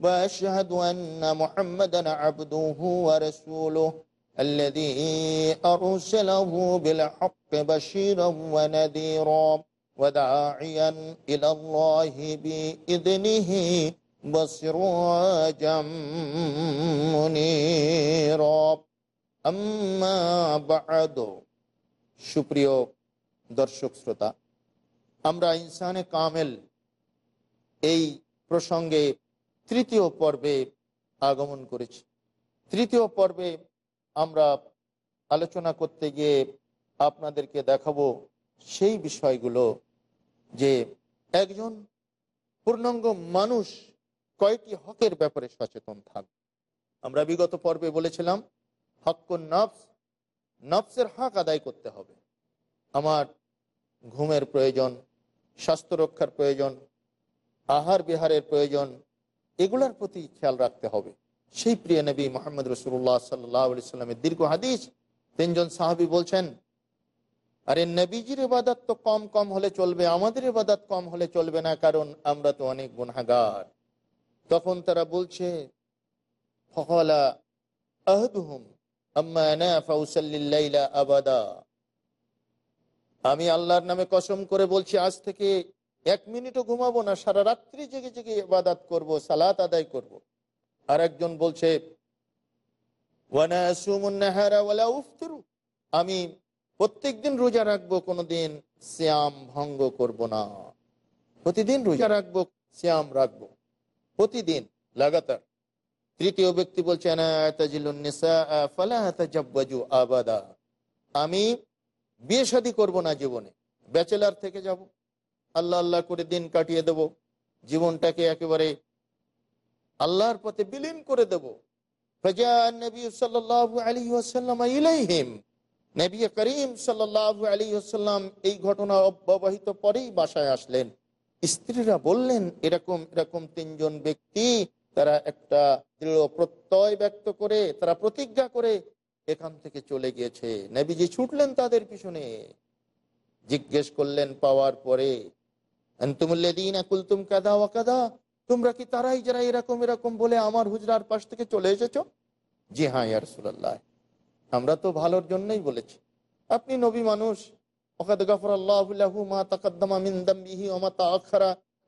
وأشهد أن محمدا عبده ورسوله الذي أرسله بالحق بشيرا ونذيرا وداعيا إلى الله بإذنه وسراجا منيرا أما بعد সুপ্রিয় দর্শক শ্রোতা আমরা ইনসানে কামেল এই প্রসঙ্গে তৃতীয় পর্বে আগমন করেছি। তৃতীয় পর্বে আমরা আলোচনা করতে গিয়ে আপনাদেরকে দেখাবো সেই বিষয়গুলো যে একজন পূর্ণাঙ্গ মানুষ কয়টি হকের ব্যাপারে সচেতন থাকবে। আমরা বিগত পর্বে বলেছিলাম, হক নফস, নফসের হক আদায় করতে হবে। আমার ঘুমের প্রয়োজন, স্বাস্থ্য রক্ষার প্রয়োজন আহার বিহারের প্রয়োজন এগুলার প্রতি খেয়াল রাখতে হবে। সেই প্রিয় নবী মোহাম্মদ রসুল্লাহ সাল্লি সাল্লামের দীর্ঘ হাদিস, তিনজন সাহাবি বলছেন, আরে নবীজির ইবাদত তো কম কম হলে চলবে, আমাদের ইবাদত কম হলে চলবে না, কারণ আমরা তো অনেক গুনাগার তখন তারা বলছে আহদুহুম আবাদা। আমি আল্লাহর নামে কসম করে বলছি, আজ থেকে এক মিনিটও ঘুমাবো না, সারা রাত্রি জেগে জেগে ইবাদাত করব, সালাত আদায় করব। আর একজন বলছে আমি প্রত্যেক দিন রোজা রাখব, কোনোদিন শ্যাম ভঙ্গ করব না। প্রতিদিন রোজা রাখব শ্যাম রাখব। প্রতিদিন, লাগাতার। তৃতীয় ব্যক্তি বলছে আবাদা। আমি বিয়ে শাদী করব না জীবনে, ব্যাচেলার থেকে যাব। আল্লাহ আল্লাহ করে দিন কাটিয়ে দেব। জীবনটাকে একেবারে আল্লাহর পথে বিলীন করে দেব। ইলাইহিম। করিম এই ঘটনা অব্যবহিত পরেই বাসায় আসলেন। স্ত্রীরা বললেন, এরকম এরকম তিনজন ব্যক্তি, তারা একটা দৃঢ় প্রত্যয় ব্যক্ত করে, তারা প্রতিজ্ঞা করে এখান থেকে চলে গিয়েছে। নবীজি ছুটলেন তাদের পিছনে। জিজ্ঞেস করলেন, পাওয়ার পরে কুলতুম কাদা ও কাদা তোমরা কি তারাই যারা এরকম এরকম বলে আমার হুজরার পাশ থেকে চলে এসেছ? জি হ্যাঁ ইয়ারসুল্লাহ আমরা তো ভালোর জন্যই বলেছি। আপনি নবী মানুষ।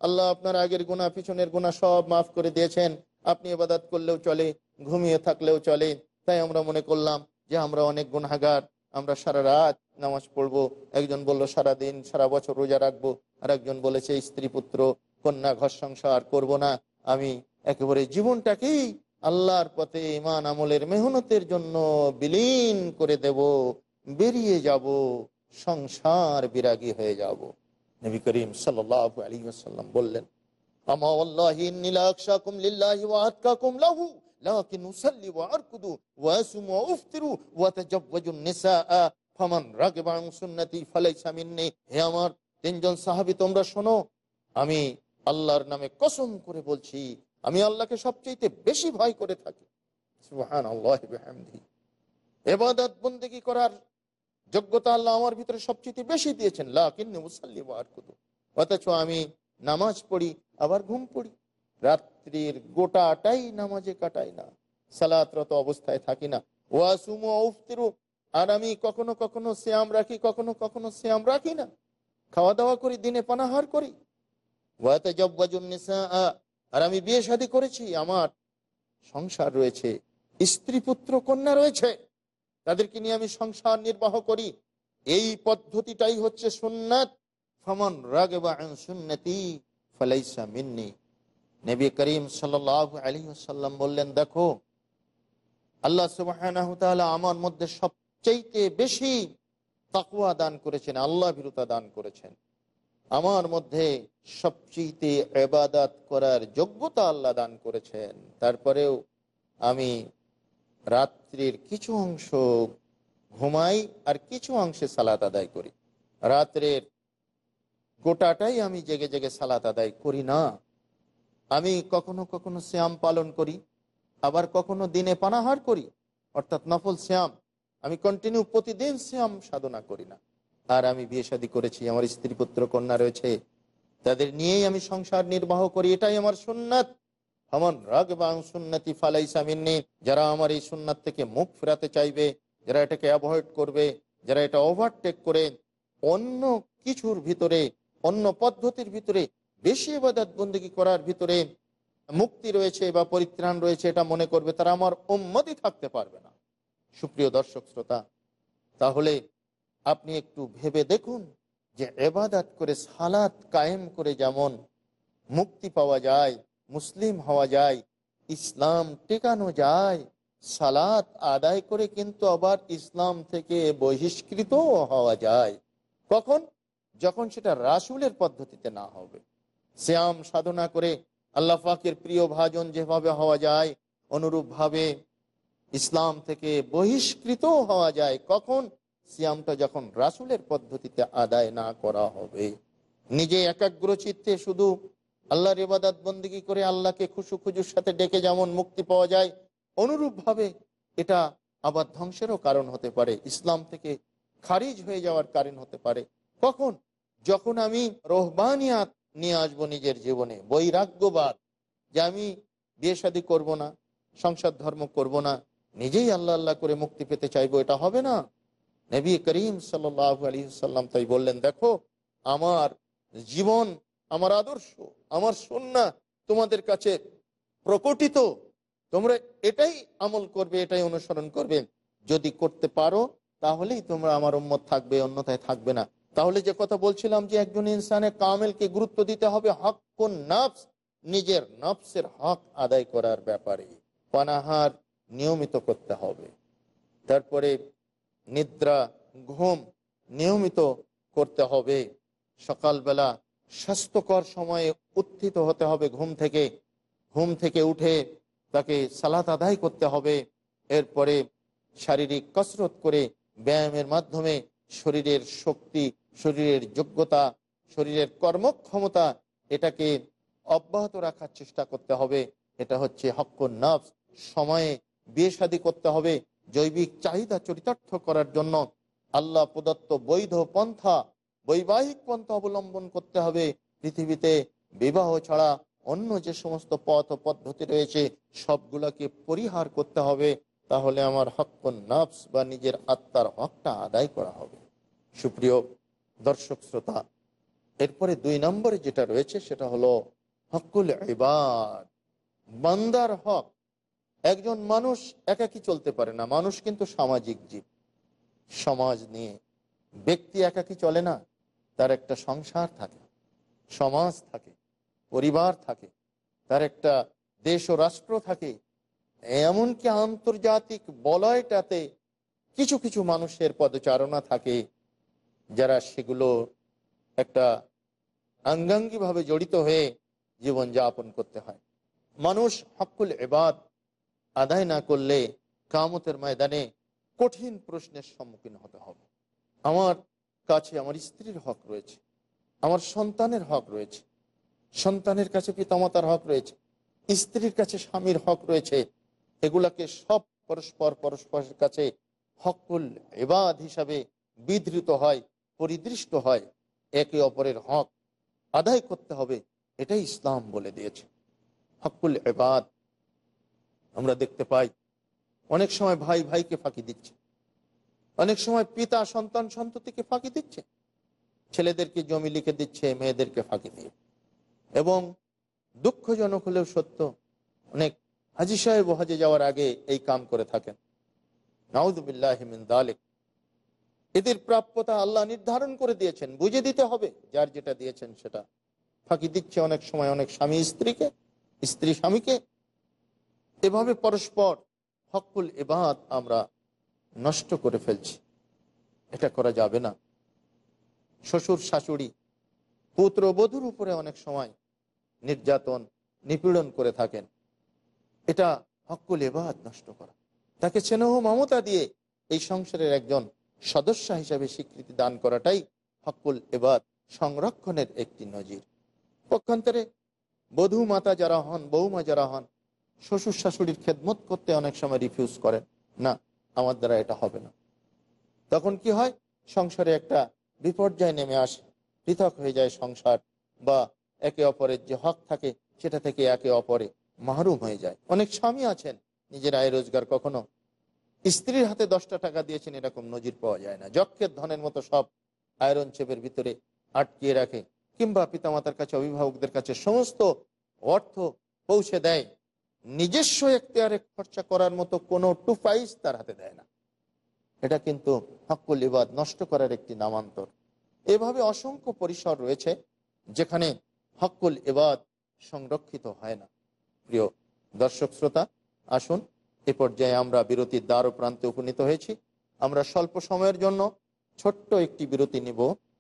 আল্লাহ আপনার আগের গুণা পিছনের সব মাফ করে দিয়েছেন। আপনি করলেও চলে, ঘুমিয়ে থাকলেও চলে। তাই আমরা মনে করলাম যে আমরা অনেক গুণাগার আমরা সারা রাত নামাজ পড়ব। একজন বলল, সারা দিন, সারা বছর রোজা রাখব। আর একজন বলেছে, স্ত্রী, পুত্র, কন্যা, ঘর সংসার করব না। আমি একেবারে জীবনটাকেই আল্লাহর পথে ইমান আমলের মেহনতের জন্য বিলীন করে দেব। বেরিয়ে যাব, সংসার বিরাগী হয়ে যাব। নবী করিম আসাল্লাম বললেন, আমা আল্লাহ লিল্লাহি ওয়া লাহু। لكن أصلي وأركض وأسم وأفطر وأتزوج النساء فمن رغب عن سنتي فليس مني হে আমার তিনজন সাহাবী তোমরা শোনো আমি আল্লাহর নামে কসম করে বলছি আমি আল্লাহকে সবচেয়ে বেশি ভয় করে থাকি সুবহানাল্লাহি বিহামদিহি ইবাদত বন্দেগী করার যোগ্যতা আল্লাহ আমার ভিতরে সবচেয়ে বেশি দিয়েছেন লাকিন্নি মুসাল্লি ওয়া আরকুদু অথচ আমি নামাজ পড়ি আবার ঘুম পড়ি রাত্রি রাত্রির গোটাটাই নামাজে কাটাই না। সালাতরত অবস্থায় থাকি না। ওয়াসুমু উফতিরু। আর আমি কখনো কখনো শ্যাম রাখি, কখনো কখনো শ্যাম রাখি না। খাওয়া দাওয়া করি, দিনে পানাহার করি। আর আমি বিয়ে শাদী করেছি, আমার সংসার রয়েছে, স্ত্রী পুত্র কন্যা রয়েছে। তাদেরকে নিয়ে আমি সংসার নির্বাহ করি। এই পদ্ধতিটাই হচ্ছে সুন্নাত। ফমন রাগবা আন সুন্নতি, ফালাইসা মিন্নি। নবী করিম সাল্লাল্লাহু আলাইহি ওয়াসাল্লাম বললেন, দেখো, আল্লাহ তাআলা আমার মধ্যে সবচেয়ে বেশি তাকওয়া দান করেছেন, আল্লাহ ভীরুতা দান করেছেন। আমার মধ্যে সবচেয়ে এবাদাত করার যোগ্যতা আল্লাহ দান করেছেন। তারপরেও আমি রাত্রির কিছু অংশ ঘুমাই আর কিছু অংশে সালাত আদায় করি। রাত্রের গোটাটাই আমি জেগে জেগে সালাত আদায় করি না। আমি কখনো কখনো শ্যাম পালন করি, আবার কখনো দিনে পানাহার করি, অর্থাৎ নফল শ্যাম আমি কন্টিনিউ প্রতিদিন শ্যাম সাধনা করি না। আর আমি বিয়ে শাদী করেছি, আমার স্ত্রী পুত্র কন্যা রয়েছে, তাদের নিয়েই আমি সংসার নির্বাহ করি, এটাই আমার সুন্নাত। আমার রাগ এবং সুন্নতি ফালাই সামিননি যারা আমার এই সুন্নাত থেকে মুখ ফেরাতে চাইবে, যারা এটাকে অ্যাভয়েড করবে, যারা এটা ওভারটেক করে, অন্য কিছুর ভিতরে, অন্য পদ্ধতির ভিতরে বেশি এবাদত বন্দী করার ভিতরে মুক্তি রয়েছে বা পরিত্রাণ রয়েছে এটা মনে করবে তারা আমার উন্মতি থাকতে পারবে না। সুপ্রিয় দর্শক শ্রোতা, তাহলে আপনি একটু ভেবে দেখুন যে এবাদাত করে সালাত কায়েম করে যেমন মুক্তি পাওয়া যায়, মুসলিম হওয়া যায়, ইসলাম টেকানো যায়, সালাত আদায় করে কিন্তু আবার ইসলাম থেকে বহিষ্কৃত হওয়া যায়। কখন? যখন সেটা রাসুলের পদ্ধতিতে না হবে। শ্যাম সাধনা করে আল্লাহ ফাকের প্রিয় ভাজন যেভাবে হওয়া যায়, অনুরূপভাবে ইসলাম থেকে বহিষ্কৃত হওয়া যায়, কখন? সিয়ামটা যখন রাসুলের পদ্ধতিতে আদায় না করা হবে। নিজে একাগ্র চিত্তে শুধু আল্লাহর ইবাদত বন্দিগি করে আল্লাহকে খুশু খুজুর সাথে ডেকে যেমন মুক্তি পাওয়া যায়, অনুরূপভাবে এটা আবার ধ্বংসেরও কারণ হতে পারে, ইসলাম থেকে খারিজ হয়ে যাওয়ার কারণ হতে পারে। কখন? যখন আমি রোহবানিয়াত নিয়ে আসব নিজের জীবনে। বৈরাগ্যবাদ যে আমি বিয়ে শাদী করব না, সংসার ধর্ম করব না, নিজেই আল্লাহ আল্লাহ করে মুক্তি পেতে চাইব, এটা হবে না। নবী করিম সাল্লাহ আলী সাল্লাম তাই বললেন, দেখো, আমার জীবন, আমার আদর্শ, আমার সন্না তোমাদের কাছে প্রকটিত। তোমরা এটাই আমল করবে, এটাই অনুসরণ করবে। যদি করতে পারো, তাহলেই তোমরা আমার উম্মত থাকবে, অন্যথায় থাকবে না। তাহলে যে কথা বলছিলাম যে একজন ইনসানের কামেলকে গুরুত্ব দিতে হবে হক কোন নফস, নিজের নফসের হক আদায় করার ব্যাপারে। পানাহার নিয়মিত করতে হবে। তারপরে নিদ্রা, ঘুম নিয়মিত করতে হবে। সকালবেলা স্বাস্থ্যকর সময়ে উত্থিত হতে হবে ঘুম থেকে। ঘুম থেকে উঠে তাকে সালাত আদায় করতে হবে। এরপরে শারীরিক কসরত করে ব্যায়ামের মাধ্যমে শরীরের শক্তি, শরীরের যোগ্যতা, শরীরের কর্মক্ষমতা, এটাকে অব্যাহত রাখার চেষ্টা করতে হবে। এটা হচ্ছে হক্কর নফস। সময়ে বিয়ে শাদী করতে হবে, জৈবিক চাহিদা চরিতার্থ করার জন্য। আল্লাহ প্রদত্ত বৈধ পন্থা, বৈবাহিক পন্থা অবলম্বন করতে হবে। পৃথিবীতে বিবাহ ছাড়া অন্য যে সমস্ত পথ পদ্ধতি রয়েছে, সবগুলোকে পরিহার করতে হবে। তাহলে আমার হক্ক নফস বা নিজের আত্মার হকটা আদায় করা হবে। সুপ্রিয় দর্শক শ্রোতা, এরপরে দুই নম্বরে যেটা রয়েছে সেটা হলো হকুল ইবাদ। বান্দার হক, একজন মানুষ একাকি চলতে পারে না, মানুষ কিন্তু সামাজিক জীব। সমাজ নিয়ে ব্যক্তি একাকি চলে না, তার একটা সংসার থাকে, সমাজ থাকে, পরিবার থাকে, তার একটা দেশ ও রাষ্ট্র থাকে এমনকি আন্তর্জাতিক বলয়টাতে কিছু কিছু মানুষের পদচারণা থাকে, যারা সেগুলো একটা আঙ্গাঙ্গিভাবে জড়িত হয়ে জীবন যাপন করতে হয়। মানুষ হকুল এবাদ আদায় না করলে কামতের ময়দানে কঠিন প্রশ্নের সম্মুখীন হতে হবে। আমার কাছে আমার স্ত্রীর হক রয়েছে, আমার সন্তানের হক রয়েছে, সন্তানের কাছে পিতামাতার হক রয়েছে, স্ত্রীর কাছে স্বামীর হক রয়েছে এগুলাকে সব পরস্পর পরস্পরের কাছে হকুল এবাদ হিসাবে বিধৃত হয়, পরিদৃষ্ট হয়, একে অপরের হক আদায় করতে হবে, এটাই ইসলাম বলে দিয়েছে। হকুল এবাদ আমরা দেখতে পাই, অনেক সময় ভাই ভাইকে ফাঁকি দিচ্ছে, অনেক সময় পিতা সন্তান সন্ততিকে ফাঁকি দিচ্ছে, ছেলেদেরকে জমি লিখে দিচ্ছে, মেয়েদেরকে ফাঁকি দিয়ে। এবং দুঃখজনক হলেও সত্য, অনেক হাজি সাহেব হজে যাওয়ার আগে এই কাম করে থাকেন। নাউদুবিল্লাহমিন দালেক। এদের প্রাপ্যতা আল্লাহ নির্ধারণ করে দিয়েছেন বুঝে দিতে হবে, যার যেটা দিয়েছেন সেটা। ফাঁকি দিচ্ছে অনেক সময় অনেক স্বামী স্ত্রীকে, স্ত্রী স্বামীকে। এভাবে পরস্পর হকুল এবাদ আমরা নষ্ট করে ফেলছি। এটা করা যাবে না। শ্বশুর, শাশুড়ি, পুত্র, বধুর উপরে অনেক সময় নির্যাতন, নিপীড়ন করে থাকেন। এটা হকুল এবাদ নষ্ট করা। তাকে স্নেহ মমতা দিয়ে এই সংসারের একজন সদস্য হিসাবে স্বীকৃতি দান করাটাই হকুল এবাদ সংরক্ষণের একটি নজির। পক্ষান্তরে বধূ মাতা যারা হন বৌমা যারা হন, শ্বশুর শাশুড়ির খেদমত করতে অনেক সময় রিফিউজ করেন, না, আমার দ্বারা এটা হবে না। তখন কি হয়? সংসারে একটা বিপর্যয় নেমে আসে, পৃথক হয়ে যায় সংসার বা একে অপরের যে হক থাকে, সেটা থেকে একে অপরে মাহরুম হয়ে যায়। অনেক স্বামী আছেন, নিজের আয় রোজগার কখনো? স্ত্রীর হাতে দশটা টাকা দিয়েছেন, এরকম নজির পাওয়া যায় না। যক্ষের ধনের মতো সব আয়রন চেপের ভিতরে আটকিয়ে রাখে, কিংবা পিতামাতার কাছে, অভিভাবকদের কাছে সমস্ত অর্থ পৌঁছে দেয়। নিজস্ব এখতিয়ারে খরচা করার মতো কোনো টু পাইস তার হাতে দেয় না। এটা কিন্তু হকুল ইবাদ নষ্ট করার একটি নামান্তর। এভাবে অসংখ্য পরিসর রয়েছে, যেখানে হকুল ইবাদ সংরক্ষিত হয় না। প্রিয় দর্শক শ্রোতা, আসুন, এ পর্যায়ে আমরা বিরতির দ্বার প্রান্তে উপনীত হয়েছি। আমরা স্বল্প সময়ের জন্য ছোট্ট একটি বিরতি নিব।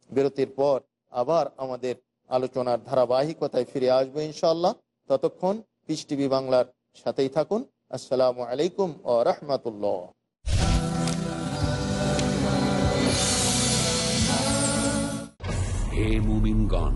বিরতির পর আবার আমাদের আলোচনার ধারাবাহিকতায় ফিরে আসব ইনশাল্লাহ ততক্ষণ পিস টিভি বাংলার সাথেই থাকুন। আসসালামু আলাইকুম ও রহমতুল্লাহ। হে মুমিনগণ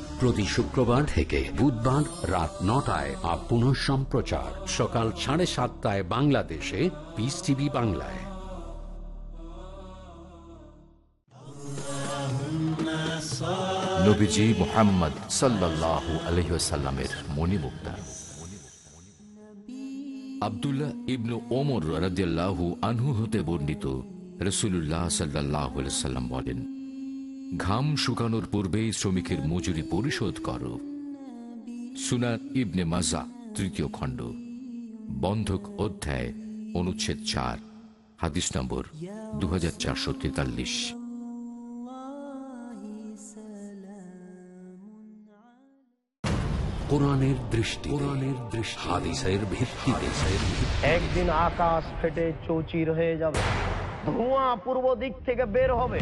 প্রতি শুক্রবার থেকে বুধবার রাত নটায় আর সম্প্রচার। সকাল সাড়ে সাতটায় বাংলাদেশে পিস টিভি বাংলায়। নবীজি মোহাম্মদ আবদুল্লাহ ইবনু ওমর বর্ণিত রসুল্লাহ সাল্লাহ বলেন ঘাম শুকানোর পূর্বেই শ্রমিকের মজুরি পরিশোধ করো। সুনান ইবনে মাজা তৃতীয় খণ্ড বন্ধক অধ্যায় অনুচ্ছেদ চার হাদিস নম্বর দু হাজার চারশো তেতাল্লিশ। কোরআনের দৃষ্টি কোরআনের দৃষ্টি। হাদিসের ভিত্তিতে একদিন আকাশ ফেটে চৌচির হয়ে যাবে ধোঁয়া পূর্ব দিক থেকে বের হবে।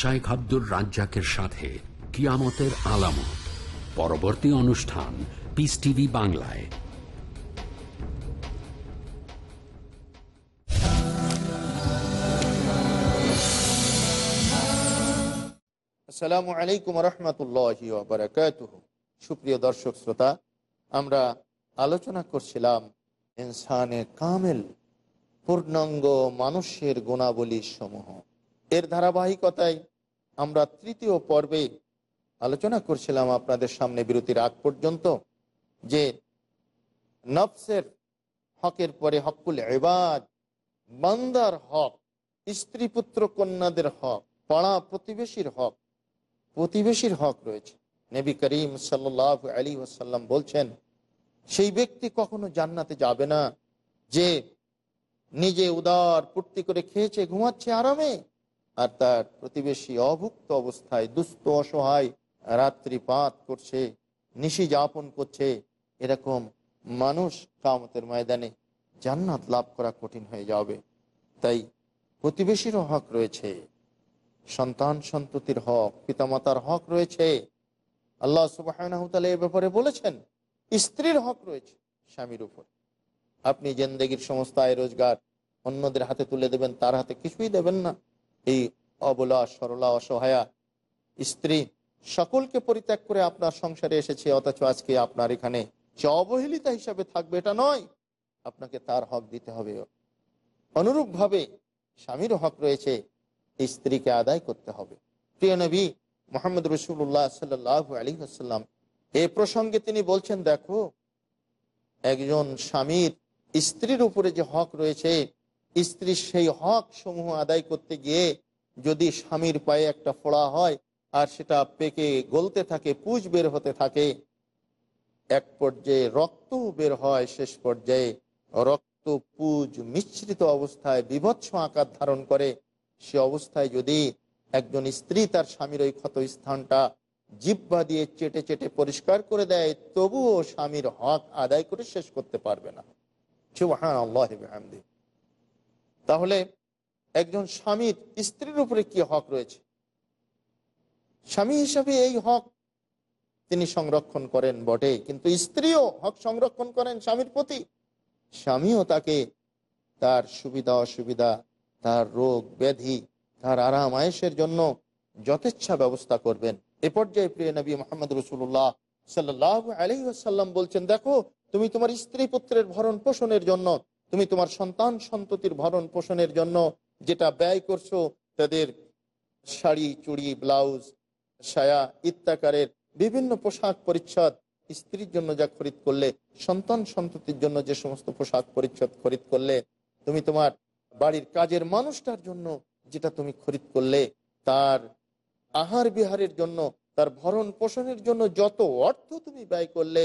শাইখ আব্দুর রাজ্জাকের সাথে কিয়ামতের আলামত। পরবর্তী অনুষ্ঠান পিস টিভি বাংলায়। আসসালামু আলাইকুম রহমতুল্লাহ সুপ্রিয় দর্শক শ্রোতা, আমরা আলোচনা করছিলাম ইনসানে কামেল, পূর্ণাঙ্গ মানুষের গুণাবলী সমূহ এর ধারাবাহিকতায় আমরা তৃতীয় পর্বে আলোচনা করছিলাম আপনাদের সামনে বিরতির আগ পর্যন্ত যে নফসের হকের পরে হকুল এবাদ বান্দার হক, স্ত্রী পুত্র কন্যাদের হক, পাড়া প্রতিবেশীর হক প্রতিবেশীর হক রয়েছে। নবী করিম সাল্লাহ আলী ওসাল্লাম বলছেন, সেই ব্যক্তি কখনো জান্নাতে যাবে না যে নিজে উদার পূর্তি করে খেয়েছে, ঘুমাচ্ছে আরামে। আর তার প্রতিবেশী অভুক্ত অবস্থায় দুস্থ, অসহায় রাত্রিপাত করছে, নিশি যাপন করছে, এরকম মানুষ কামতের ময়দানে জান্নাত লাভ করা কঠিন হয়ে যাবে। তাই প্রতিবেশীরও হক রয়েছে, সন্তান সন্ততির হক, পিতামাতার হক রয়েছে। আল্লাহ সুবাহ এ ব্যাপারে বলেছেন, স্ত্রীর হক রয়েছে স্বামীর উপর। আপনি জেন্দেগির সমস্ত আয় রোজগার অন্যদের হাতে তুলে দেবেন, তার হাতে কিছুই দেবেন না। এই অবলা, সরলা, অসহায়া স্ত্রী সকলকে পরিত্যাগ করে আপনার সংসারে এসেছে, অথচ আজকে আপনার এখানে যে অবহেলিতা হিসাবে থাকবে এটা নয়, আপনাকে তার হক দিতে হবে। অনুরূপভাবে স্বামীর হক রয়েছে স্ত্রীকে আদায় করতে হবে। প্রিয় নবী মোহাম্মদ রসুল্লাহ সাল্লাহ আলী আসাল্লাম এ প্রসঙ্গে তিনি বলছেন, দেখো, একজন স্বামীর স্ত্রীর উপরে যে হক রয়েছে স্ত্রীর সেই হক সমূহ আদায় করতে গিয়ে যদি স্বামীর পায়ে একটা ফোড়া হয় আর সেটা পেকে গলতে থাকে পুজ বের হতে থাকে, এক পর্যায়ে রক্ত বের হয়, শেষ পর্যায়ে রক্ত, পুজ মিশ্রিত অবস্থায় বিভৎস আকার ধারণ করে। সে অবস্থায় যদি একজন স্ত্রী তার স্বামীর ওই ক্ষত স্থানটা জিব্বা দিয়ে চেটে চেটে পরিষ্কার করে দেয়, তবুও স্বামীর হক আদায় করে শেষ করতে পারবে না। তাহলে একজন স্বামীর স্ত্রীর উপরে কি হক রয়েছে? স্বামী হিসাবে এই হক তিনি সংরক্ষণ করেন বটে, কিন্তু স্ত্রীও হক সংরক্ষণ করেন স্বামীর প্রতি। স্বামীও তাকে তার সুবিধা, অসুবিধা, তার রোগ, ব্যাধি, তার আরাম, আয়েসের জন্য যথেচ্ছা ব্যবস্থা করবেন। এ পর্যায়ে প্রিয় নবী মোহাম্মদ রসুল্লাহ সাল্লাহ আলী আসাল্লাম বলছেন, দেখো, তুমি তোমার স্ত্রী পুত্রের ভরণ পোষণের জন্য তুমি তোমার সন্তান সন্ততির ভরণ পোষণের জন্য যেটা ব্যয় করছ, তাদের শাড়ি, চুড়ি, ব্লাউজ, সায়া ইত্যাকারের বিভিন্ন পোশাক পরিচ্ছদ, স্ত্রীর জন্য যা খরিদ করলে, সন্তান সন্ততির জন্য যে সমস্ত পোশাক পরিচ্ছদ খরিদ করলে, তুমি তোমার বাড়ির কাজের মানুষটার জন্য যেটা তুমি খরিদ করলে, তার আহার বিহারের জন্য, তার ভরণ পোষণের জন্য যত অর্থ তুমি ব্যয় করলে,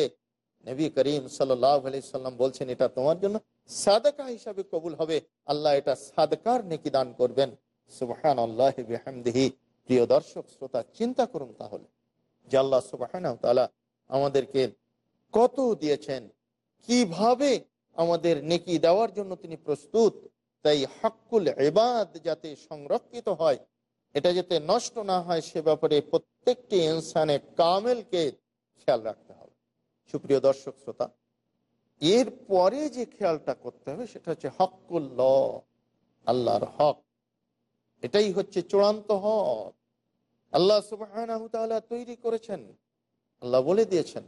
নবী করিম সাল্লাম বলছেন, এটা তোমার জন্য। সাদকা হিসাবে কবুল হবে, আল্লাহ এটা সাদকার নেকি দান করবেন। সুবাহান আল্লাহ প্রিয় দর্শক, শ্রোতা, চিন্তা করুন তাহলে যে আল্লাহ সুবাহান আমাদেরকে কত দিয়েছেন, কীভাবে আমাদের নেকি দেওয়ার জন্য তিনি প্রস্তুত। তাই হাক্কুল এবাদ যাতে সংরক্ষিত হয়, এটা যাতে নষ্ট না হয়, সে ব্যাপারে প্রত্যেকটি ইনসানে কামেলকে খেয়াল রাখতে হবে। সুপ্রিয় দর্শক, শ্রোতা এর পরে যে খেয়ালটা করতে হবে সেটা হচ্ছে হকুল ল, আল্লাহর হক। এটাই হচ্ছে চূড়ান্ত হক। আল্লাহ সুবাহ তৈরি করেছেন। আল্লাহ বলে দিয়েছেন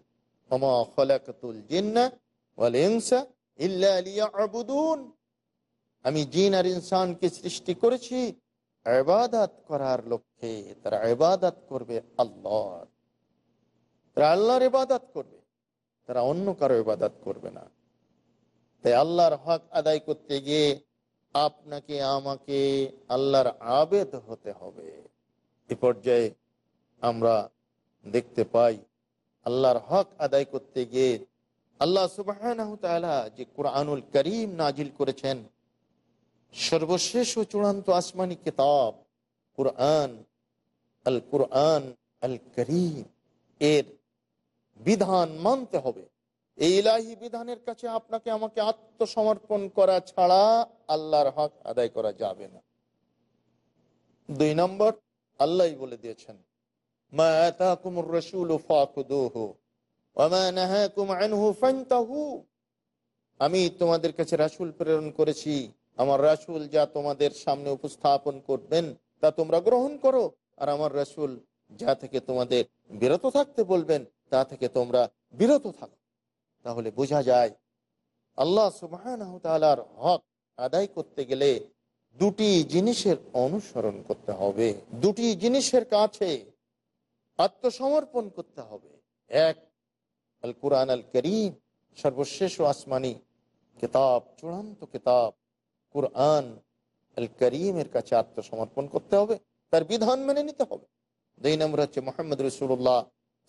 আমি জিন আর ইনসানকে সৃষ্টি করেছি আবাদাত করার লক্ষ্যে। তারা আবাদাত করবে আল্লাহ তারা আল্লাহর ইবাদত করবে। তারা অন্য কারও ইবাদত করবে না। তাই আল্লাহর হক আদায় করতে গিয়ে আপনাকে, আমাকে আল্লাহর আবেদ হতে হবে। এ পর্যায়ে আমরা দেখতে পাই, আল্লাহর হক আদায় করতে গিয়ে আল্লাহ সুবাহ যে কোরআনুল করিম নাজিল করেছেন, সর্বশেষ ও চূড়ান্ত আসমানি কিতাব, কোরআন, আল কোরআন আল করিম, এর বিধান মানতে হবে। এই ইলাহি বিধানের কাছে আপনাকে আমাকে আত্মসমর্পণ করা ছাড়া আল্লাহর হক আদায় করা যাবে না। দুই নম্বর আল্লাহ বলে দিয়েছেন আমি তোমাদের কাছে রাসূল প্রেরণ করেছি। আমার রাসূল যা তোমাদের সামনে উপস্থাপন করবেন, তা তোমরা গ্রহণ করো। আর আমার রাসূল যা থেকে তোমাদের বিরত থাকতে বলবেন তা থেকে তোমরা বিরত থাকো। তাহলে বোঝা যায়, আল্লাহ তাআলার হক আদায় করতে গেলে দুটি জিনিসের অনুসরণ করতে হবে। দুটি জিনিসের কাছে আত্মসমর্পণ করতে হবে। এক আল কুরআন আল করিম, সর্বশেষ আসমানি কিতাব, চূড়ান্ত কিতাব, কুরআন আল করিমের কাছে আত্মসমর্পণ করতে হবে। তার বিধান মেনে নিতে হবে। দুই নম্বর হচ্ছে মোহাম্মদ রসুল্লাহ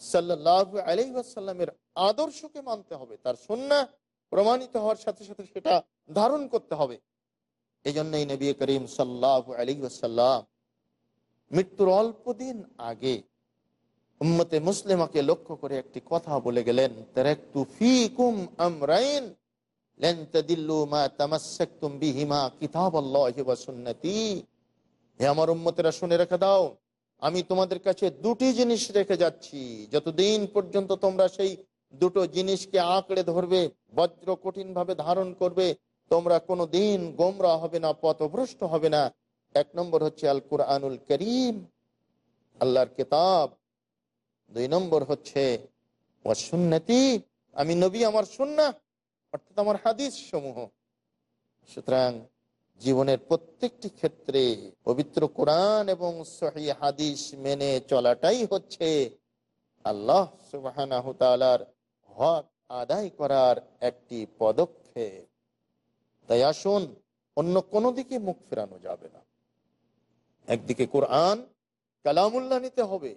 সাল্লাহ আলহিহাসাল্লামের আদর্শকে মানতে হবে, তার সন্না প্রমাণিত হওয়ার সাথে সাথে সেটা ধারণ করতে হবে। এই জন্যই নবী করিম সাল্লাহ আলী সাল্লাম মৃত্যুর অল্প দিন আগে উম্মতে মুসলিমাকে লক্ষ্য করে একটি কথা বলে গেলেন আমার উম্মতেরা শুনে রেখে দাও আমি তোমাদের কাছে দুটি জিনিস রেখে যাচ্ছি। যতদিন পর্যন্ত তোমরা সেই দুটো জিনিসকে আঁকড়ে ধরবে, বজ্র কঠিন ভাবে ধারণ করবে, তোমরা কোনো দিন গোমরা হবে না, পথভ্রষ্ট হবে না। এক নম্বর হচ্ছে আল কুরআনুল করিম, আল্লাহর কিতাব। দুই নম্বর হচ্ছে সুন্নতি। আমি নবী, আমার সুন্না অর্থাৎ আমার হাদিস সমূহ সুতরাং জীবনের প্রত্যেকটি ক্ষেত্রে পবিত্র কোরআন এবং সহি হাদিস মেনে চলাটাই হচ্ছে আল্লাহ সুবাহ হক আদায় করার একটি পদক্ষেপ। তাই আসুন, অন্য কোনো দিকে মুখ ফেরানো যাবে না। একদিকে কোরআন কালামুল্লাহ নিতে হবে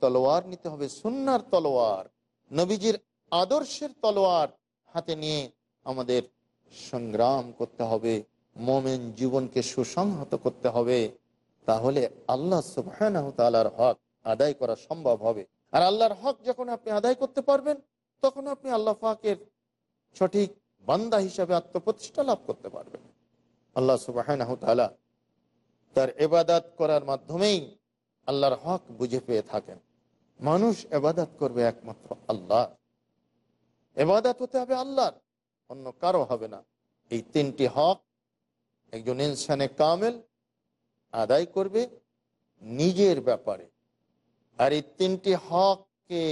তলোয়ার নিতে হবে, সুন্নার তলোয়ার, নবীজির আদর্শের তলোয়ার হাতে নিয়ে আমাদের সংগ্রাম করতে হবে। মোমেন জীবনকে সুসংহত করতে হবে, তাহলে আল্লাহ সুবাহর হক আদায় করা সম্ভব হবে। আর আল্লাহর হক যখন আপনি আদায় করতে পারবেন, তখন আপনি আল্লাহ ফাকের সঠিক বান্দা হিসাবে আত্মপ্রতিষ্ঠা লাভ করতে পারবেন। আল্লাহ সুবাহ তার এবাদাত করার মাধ্যমেই আল্লাহর হক বুঝে পেয়ে থাকেন। মানুষ এবাদাত করবে একমাত্র আল্লাহ। এবাদাত হতে হবে আল্লাহর, অন্য কারও হবে না। এই তিনটি হক একজন ইনসানে কামেল আদায় করবে নিজের ব্যাপারে। আর এই তিনটি হককে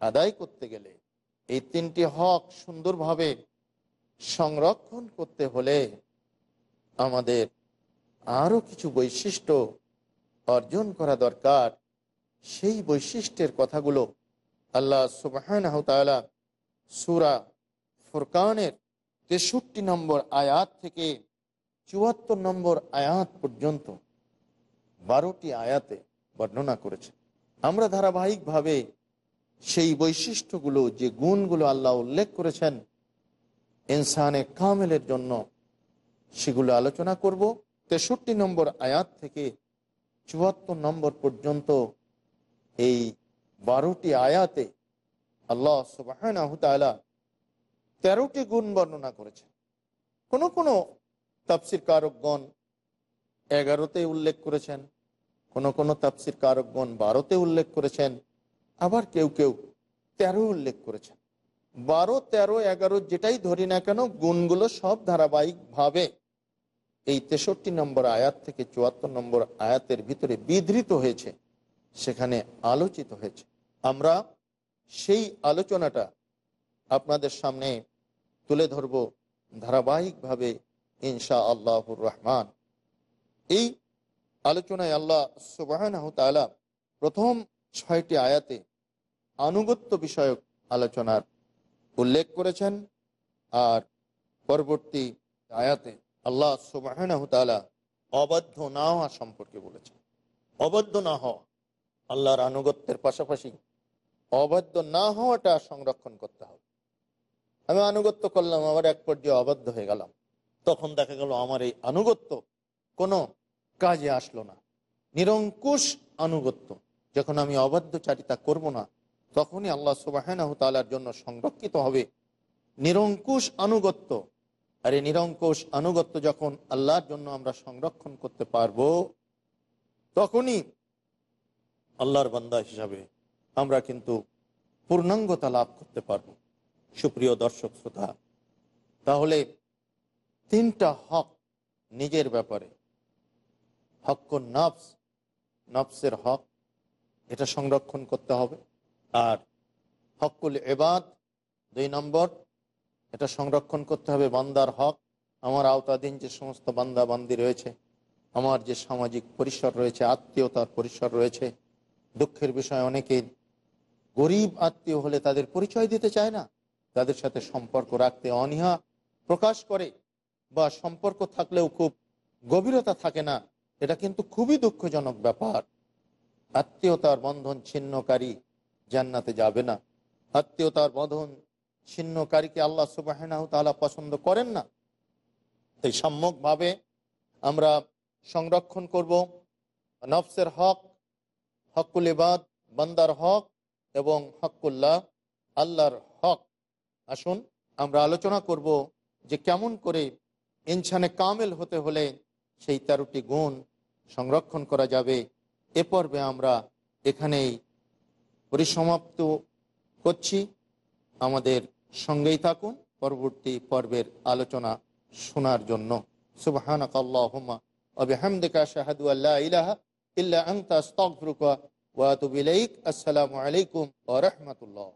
আদায় করতে গেলে, এই তিনটি হক সুন্দরভাবে সংরক্ষণ করতে হলে আমাদের আরও কিছু বৈশিষ্ট্য অর্জন করা দরকার। সেই বৈশিষ্ট্যের কথাগুলো আল্লাহ সুবাহ সুরা ফুরকানের তেষট্টি নম্বর আয়াত থেকে চুয়াত্তর নম্বর আয়াত পর্যন্ত বারোটি আয়াতে বর্ণনা করেছে। আমরা ধারাবাহিকভাবে সেই বৈশিষ্ট্যগুলো, যে গুণগুলো আল্লাহ উল্লেখ করেছেন, ইনসানে কামেলের জন্য সেগুলো আলোচনা করব। তেষট্টি নম্বর আয়াত থেকে চুয়াত্তর নম্বর পর্যন্ত এই বারোটি আয়াতে আল্লাহ সুবাহ তেরোটি গুণ বর্ণনা করেছেন। কোনো কোন তাপসির কারকগণ এগারোতে উল্লেখ করেছেন, কোন কোন তাপসির কারকগণ বারোতে উল্লেখ করেছেন, আবার কেউ কেউ তেরো উল্লেখ করেছেন। বারো, তেরো, এগারো যেটাই ধরি না কেন, গুণগুলো সব ধারাবাহিক ভাবে এই তেষট্টি নম্বর আয়াত থেকে চুয়াত্তর নম্বর আয়াতের ভিতরে বিধৃত হয়েছে, সেখানে আলোচিত হয়েছে। আমরা সেই আলোচনাটা আপনাদের সামনে তুলে ধরব ধারাবাহিকভাবে ইনশা আল্লাহুর রহমান। এই আলোচনায় আল্লাহ সুবাহ প্রথম ছয়টি আয়াতে আনুগত্য বিষয়ক আলোচনার উল্লেখ করেছেন আর পরবর্তী আয়াতে আল্লাহ সুবাহ অবাধ্য না হওয়া সম্পর্কে বলেছেন। অবাধ্য না হওয়া, আল্লাহর আনুগত্যের পাশাপাশি অবাধ্য না হওয়াটা সংরক্ষণ করতে হবে। আমি আনুগত্য করলাম আবার এক পর্যায়ে অবাধ্য হয়ে গেলাম। তখন দেখা গেল আমার এই আনুগত্য কোনো কাজে আসলো না। নিরঙ্কুশ আনুগত্য। যখন আমি অবাধ্য চারিতা করব না, তখনই আল্লাহ সুবাহ তালার জন্য সংরক্ষিত হবে নিরঙ্কুশ আনুগত্য। আর এই নিরঙ্কুশ আনুগত্য যখন আল্লাহর জন্য আমরা সংরক্ষণ করতে পারব, তখনই আল্লাহর বান্দা হিসাবে আমরা কিন্তু পূর্ণাঙ্গতা লাভ করতে পারব। সুপ্রিয় দর্শক, শ্রোতা, তাহলে তিনটা হক নিজের ব্যাপারে। হক নফস, নফসের হক, এটা সংরক্ষণ করতে হবে। আর হকুল এবাদ দুই নম্বর, এটা সংরক্ষণ করতে হবে বান্দার হক। আমার আওতাধীন যে সমস্ত বান্দা বান্দি রয়েছে, আমার যে সামাজিক পরিসর রয়েছে, আত্মীয়তার পরিসর রয়েছে, দুঃখের বিষয় অনেকে গরিব আত্মীয় হলে তাদের পরিচয় দিতে চায় না, তাদের সাথে সম্পর্ক রাখতে অনীহা প্রকাশ করে। বা সম্পর্ক থাকলেও খুব গভীরতা থাকে না, এটা কিন্তু খুবই দুঃখজনক ব্যাপার। আত্মীয়তার বন্ধন ছিন্নকারী জান্নাতে যাবে না। আত্মীয়তার বন্ধন ছিন্নকারীকে আল্লাহ সুবাহ তালা পছন্দ করেন না। তাই সম্যকভাবে আমরা সংরক্ষণ করব। নফসের হক, হকুল ইবাদ, বান্দার হক এবং হকুল্লাহ, আল্লাহর হক। আসুন আমরা আলোচনা করব যে কেমন করে ইনসানে কামেল হতে হলে সেই তেরোটি গুণ সংরক্ষণ করা যাবে। এ পর্বে আমরা এখানেই পরিসমাপ্ত করছি। আমাদের সঙ্গেই থাকুন পরবর্তী পর্বের আলোচনা শোনার জন্য। সুবহানাক আশহাদু ইলাহা আসসালামু আলাইকুম ওয়া রাহমাতুল্লাহ।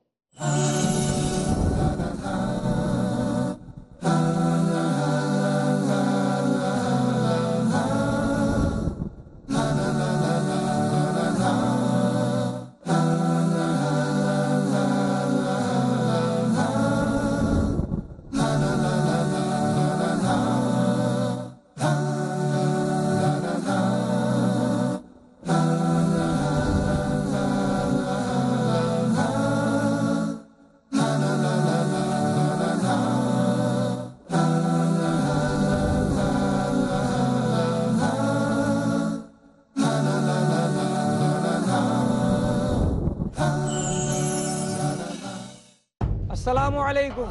আসসালামু আলাইকুম।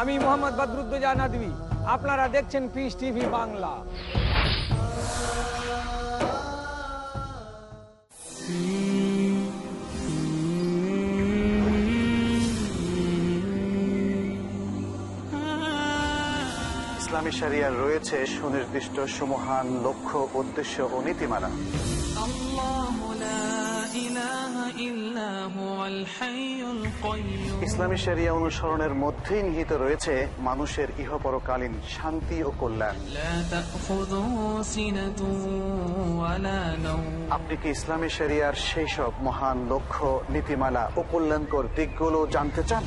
আমি মোহাম্মদ বদরুদ্দোজা নাদবি। আপনারা দেখছেন পিস টিভি বাংলা। ইসলামী শরিয়ার রয়েছে সুনির্দিষ্ট, সুমহান লক্ষ্য, উদ্দেশ্য ও নীতিমালা। ইসলামী শরিয়া অনুসরণের মধ্যেই নিহিত রয়েছে মানুষের ইহপরকালীন শান্তি ও কল্যাণ। আপনি কি ইসলামী শরিয়ার সেই সব মহান লক্ষ্য নীতিমালা ও কল্যাণকর দিকগুলো জানতে চান?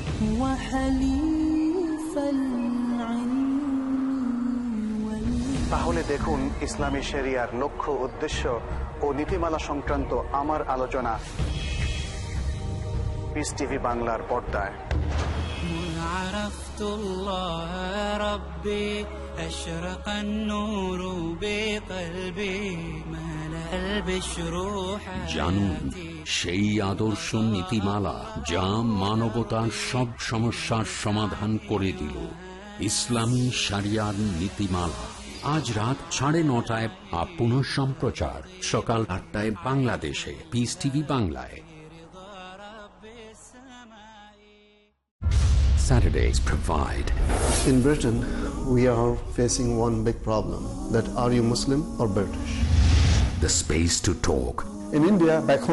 তাহলে দেখুন ইসলামী শরিয়ার লক্ষ্য উদ্দেশ্য ও নীতিমালা সংক্রান্ত আমার আলোচনা। পিস টিভি বাংলার পর্দায় عرفت الله ربي أشرق النور بقلبي ملأ البشر জানুন সেই আদর্শ নীতিমালা যা মানবতার সব সমস্যার সমাধান করে দিল ইসলামী সারিয়ার নীতিমালা আজ রাত সাড়ে নটায় আপন সম্প্রচার সকাল আটটায় বাংলাদেশে পিস টিভি বাংলায় Saturdays provide. In Britain, we are facing one big problem that are you Muslim or British? The space to talk In India, back home,